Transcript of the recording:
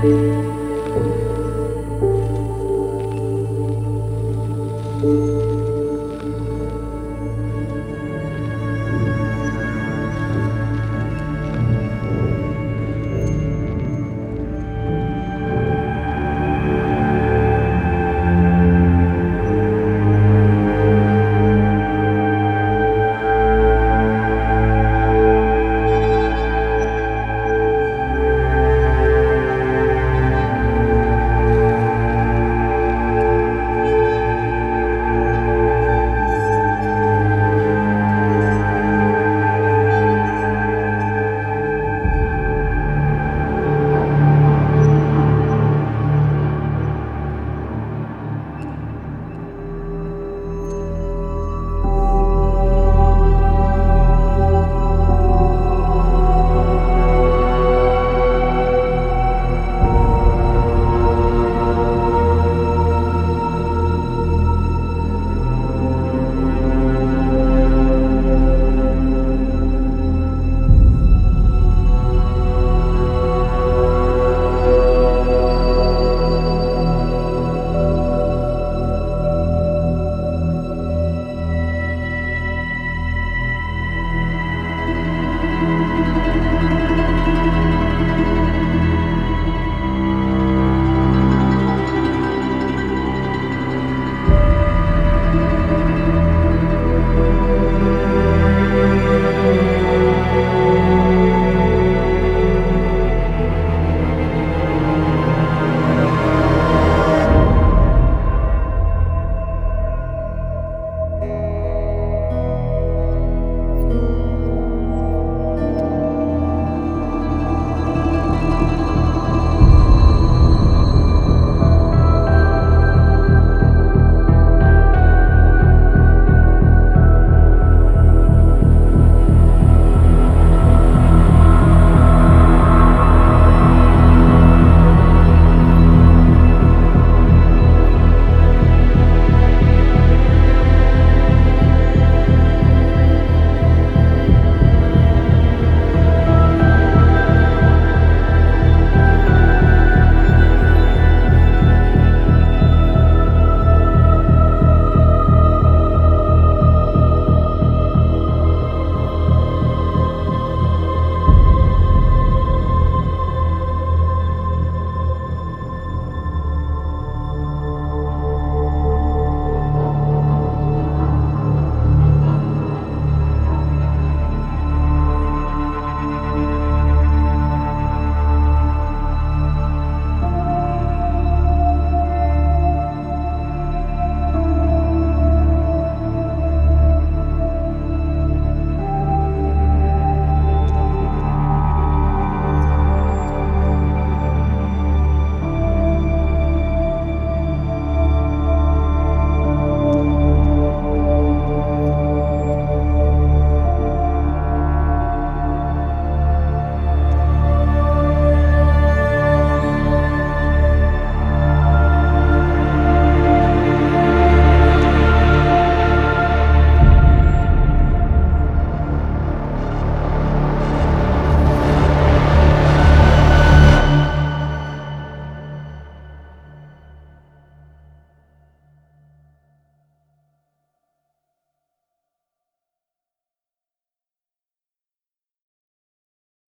Música